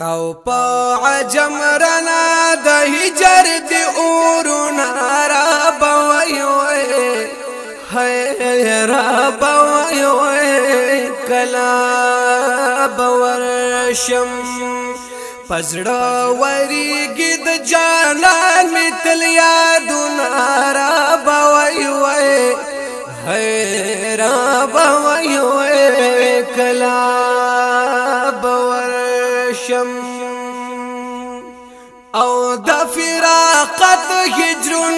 تو په عجم رنا د هجر دی اور نارا بوي وي هي را بوي وي کلا بور شم پزړه وریږي د جانان متل یاد نارا بوي وي هي را بوي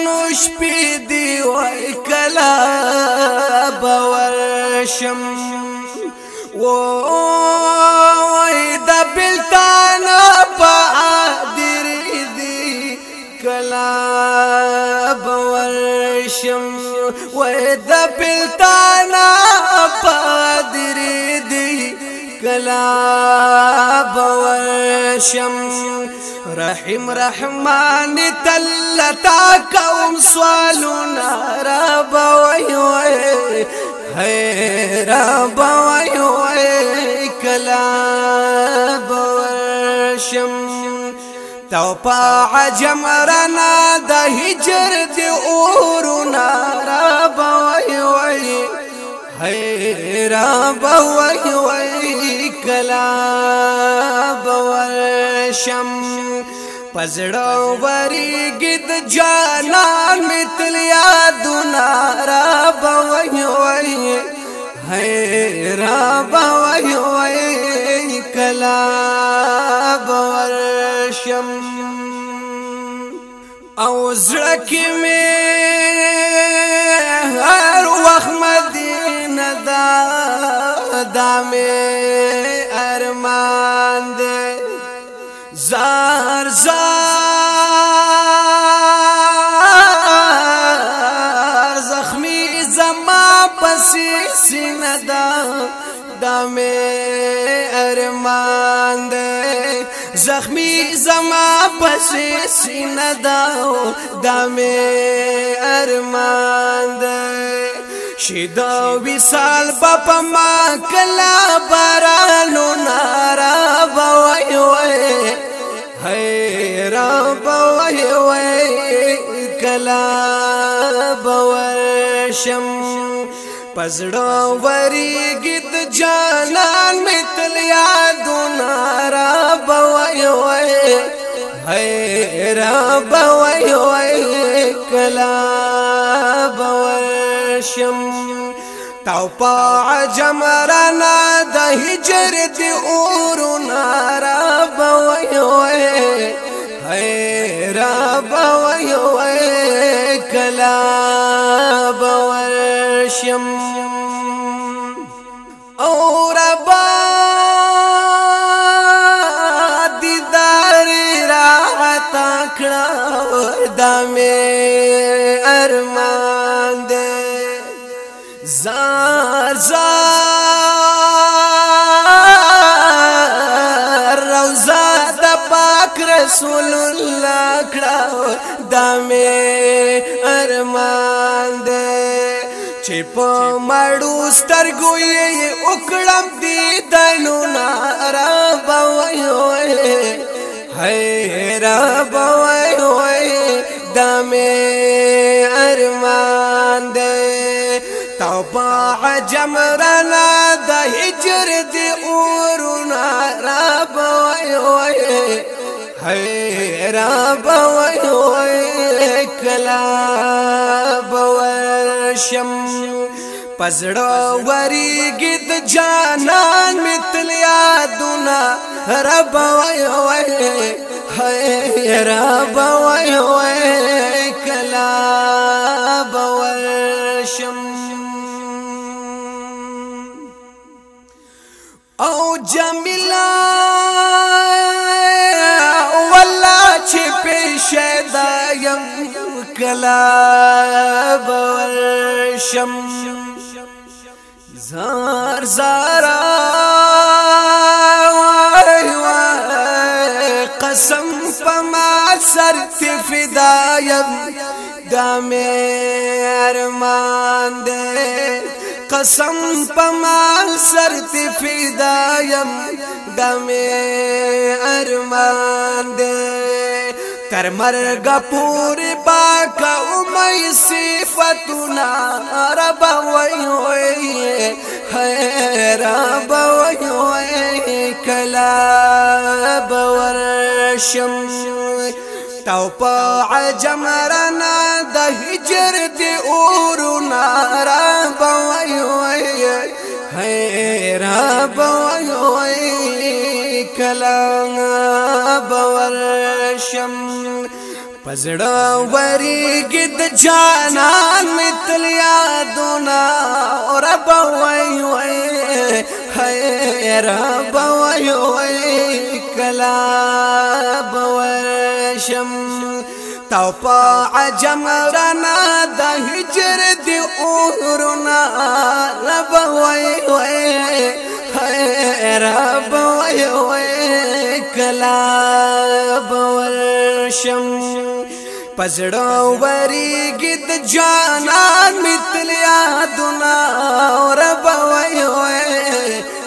نوش بي دي وای كلا بورشم شم دا بلتانا د بلتان پادر دی کلا باور شم وای د بلتان پادر دی رحیم رحمان تل تا کوم سوالونه رب وای وای ہے رب وای وای کلا بورشم تو پا عجم رنا د هجر دی اورنا رب وای وای ہے رب وای وای کلا بورشم پزړو وریګ د جانان متل یادونه را بوي وي هي را بوي وي کلا بورشم او زړه کې زار زار زخمی زما پسی سیندا دمه ارمان ده زخمی زما پسی سیندا دمه ارمان ده شیدا وصال بابا ما کلا بارانو نارا بوي وي هي را بوي وي کلا بوشم پزړو وری گیت جانان متل یادو نارا بوي وي هي را بوي وي کلا شم تاو پا عجم رانا دا هجر دی اورو نارا بویوئے ہے را بویوئے کلا بورشم او ربا دیدار را عطا کړه دمه ارمان زار زار روزا د پاک رسول الله کړه دمه ارمان دې چې په مړو سترګو یې وکړم دې دنو نارا بوي هي رب وای وای دمه او با عجم رنا د هجر دی اورنا رب وای وای هی رب وای وای کلا بوشم پزړو وریګ د جانان متل یادونه رب وای وای هی رب وای وای جمیلا والله چې پېښه دا يم کلا بور شم زار زارا قسم پما سر تفدایم دا مې ارمان دې قسم پمال سر تی فیدایم دمی ارمان دے تر مرگ پوری باکا امی صفتنا رب ویوئی ہے رب ویوئی کلا بورشم تو پا عجم رنا د هجر کلا باور شم پزړه وریګ د جانان متل یادونه اور بوي وي هي رب وي وي کلا باور شم تو پا عجم رنا د هجر دی اورنا رب وي وي رب ویو کلا بور شم پزړو وری گید جانان متل یادنا رب ویو